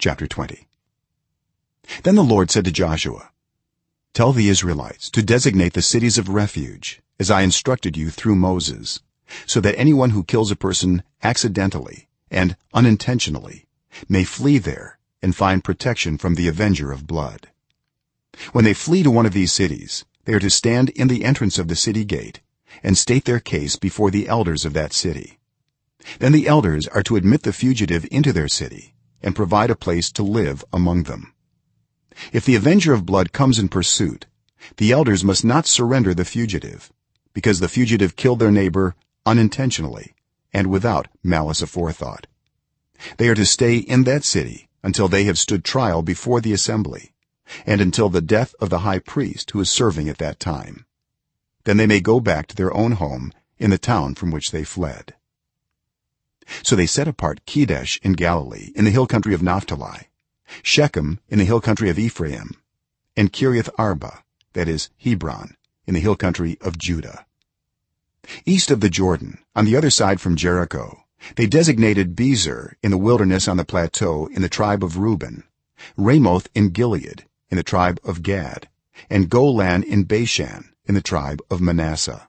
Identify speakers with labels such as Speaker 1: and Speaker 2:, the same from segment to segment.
Speaker 1: chapter 20 then the lord said to joshua tell the israelites to designate the cities of refuge as i instructed you through moses so that anyone who kills a person accidentally and unintentionally may flee there and find protection from the avenger of blood. When they flee to one of these cities they are to stand in the entrance of the city gate and state their case before the elders of that city. Then the elders are to admit the fugitive into their city and provide a place to live among them. If the avenger of blood comes in pursuit the elders must not surrender the fugitive because the fugitive killed their neighbor unintentionally and without malice aforethought. They are to stay in that city until they have stood trial before the assembly and until the death of the high priest who is serving at that time. Then they may go back to their own home in the town from which they fled so they set apart kedesh in galilee in the hill country of naphtali shechem in the hill country of ephraim and kiriath arba that is hebron in the hill country of judah. East of the jordan on the other side from jericho they designated bezer in the wilderness on the plateau in the tribe of reuben ramoth in gilead in the tribe of gad and golan in bashan in the tribe of manasseh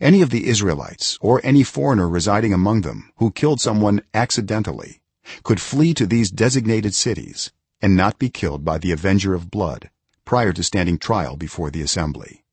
Speaker 1: any of the israelites or any foreigner residing among them who killed someone accidentally could flee to these designated cities and not be killed by the avenger of blood prior to standing trial before the assembly